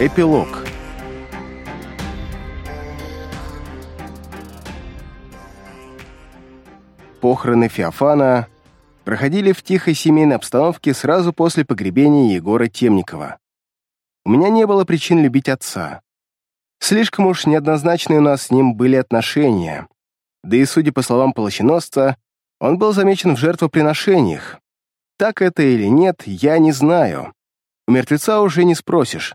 Эпилог Похороны Феофана проходили в тихой семейной обстановке сразу после погребения Егора Темникова. У меня не было причин любить отца. Слишком уж неоднозначные у нас с ним были отношения, да и, судя по словам полощеносца, он был замечен в жертвоприношениях. Так это или нет, я не знаю. У мертвеца уже не спросишь.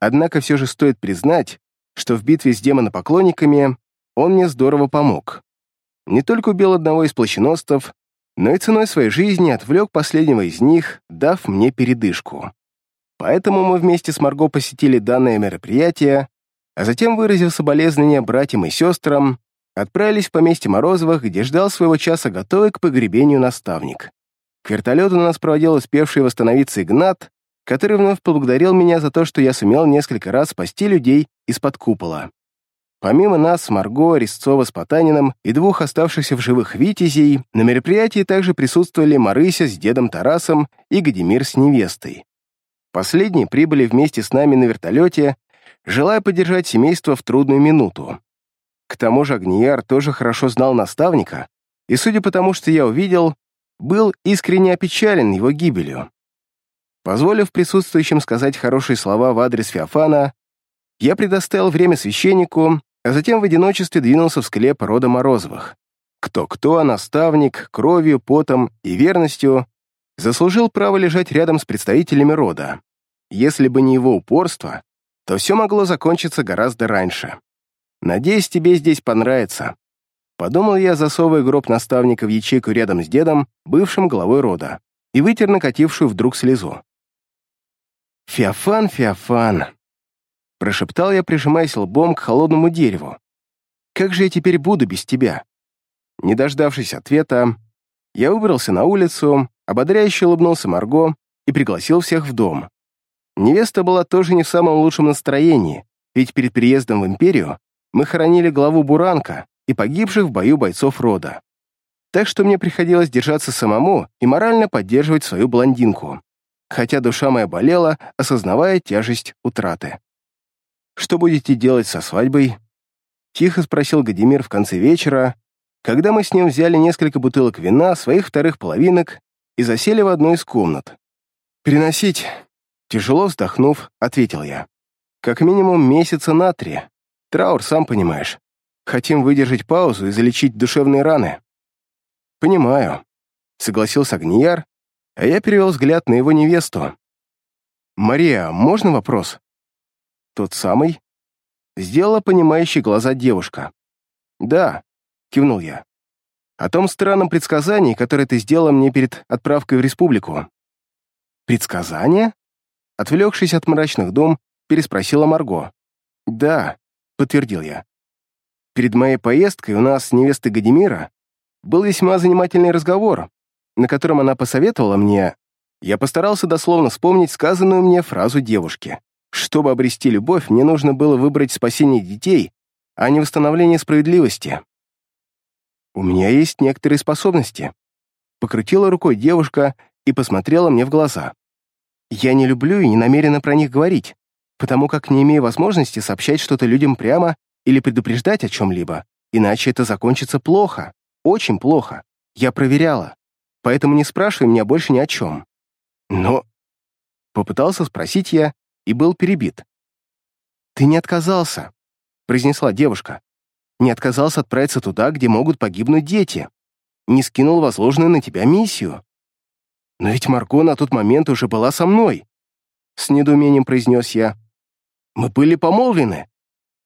Однако все же стоит признать, что в битве с демонопоклонниками он мне здорово помог. Не только убил одного из плащеносцев, но и ценой своей жизни отвлек последнего из них, дав мне передышку. Поэтому мы вместе с Марго посетили данное мероприятие, а затем, выразив соболезнования братьям и сестрам, отправились в поместье Морозовых, где ждал своего часа готовый к погребению наставник. К вертолету нас проводил успевший восстановиться Игнат, который вновь поблагодарил меня за то, что я сумел несколько раз спасти людей из-под купола. Помимо нас, Марго, Резцова с Потаниным и двух оставшихся в живых витязей, на мероприятии также присутствовали Марыся с дедом Тарасом и Гадимир с невестой. Последние прибыли вместе с нами на вертолете, желая поддержать семейство в трудную минуту. К тому же Агнияр тоже хорошо знал наставника, и, судя по тому, что я увидел, был искренне опечален его гибелью. Позволив присутствующим сказать хорошие слова в адрес Феофана, я предоставил время священнику, а затем в одиночестве двинулся в склеп рода Морозовых. Кто-кто, а наставник, кровью, потом и верностью заслужил право лежать рядом с представителями рода. Если бы не его упорство, то все могло закончиться гораздо раньше. Надеюсь, тебе здесь понравится. Подумал я, засовывая гроб наставника в ячейку рядом с дедом, бывшим главой рода, и вытер накатившую вдруг слезу. «Феофан, Феофан!» Прошептал я, прижимаясь лбом к холодному дереву. «Как же я теперь буду без тебя?» Не дождавшись ответа, я выбрался на улицу, ободряюще улыбнулся Марго и пригласил всех в дом. Невеста была тоже не в самом лучшем настроении, ведь перед переездом в Империю мы хоронили главу Буранка и погибших в бою бойцов рода. Так что мне приходилось держаться самому и морально поддерживать свою блондинку, хотя душа моя болела, осознавая тяжесть утраты. «Что будете делать со свадьбой?» Тихо спросил Гадимир в конце вечера, когда мы с ним взяли несколько бутылок вина, своих вторых половинок и засели в одну из комнат. «Переносить?» Тяжело вздохнув, ответил я. «Как минимум месяца на три. Траур, сам понимаешь. Хотим выдержать паузу и залечить душевные раны». «Понимаю», — согласился Агнияр, а я перевел взгляд на его невесту. «Мария, можно вопрос?» «Тот самый?» Сделала понимающие глаза девушка. «Да», — кивнул я. «О том странном предсказании, которое ты сделала мне перед отправкой в республику». «Предсказание?» Отвлекшись от мрачных дом, переспросила Марго. «Да», подтвердил я. Перед моей поездкой у нас с невестой Гадимира был весьма занимательный разговор, на котором она посоветовала мне... Я постарался дословно вспомнить сказанную мне фразу девушки. Чтобы обрести любовь, мне нужно было выбрать спасение детей, а не восстановление справедливости. «У меня есть некоторые способности», — покрутила рукой девушка и посмотрела мне в глаза. «Я не люблю и не намерена про них говорить, потому как не имею возможности сообщать что-то людям прямо или предупреждать о чем-либо, иначе это закончится плохо, очень плохо. Я проверяла, поэтому не спрашивай меня больше ни о чем. Но... Попытался спросить я и был перебит. «Ты не отказался», — произнесла девушка. «Не отказался отправиться туда, где могут погибнуть дети. Не скинул возложенную на тебя миссию. Но ведь Марго на тот момент уже была со мной», — с недоумением произнес я. Мы были помолвлены.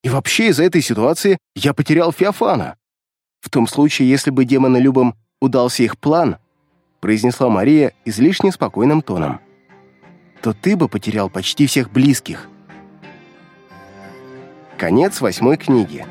И вообще из-за этой ситуации я потерял Феофана. В том случае, если бы демоны Любом удался их план, произнесла Мария излишне спокойным тоном, то ты бы потерял почти всех близких. Конец восьмой книги.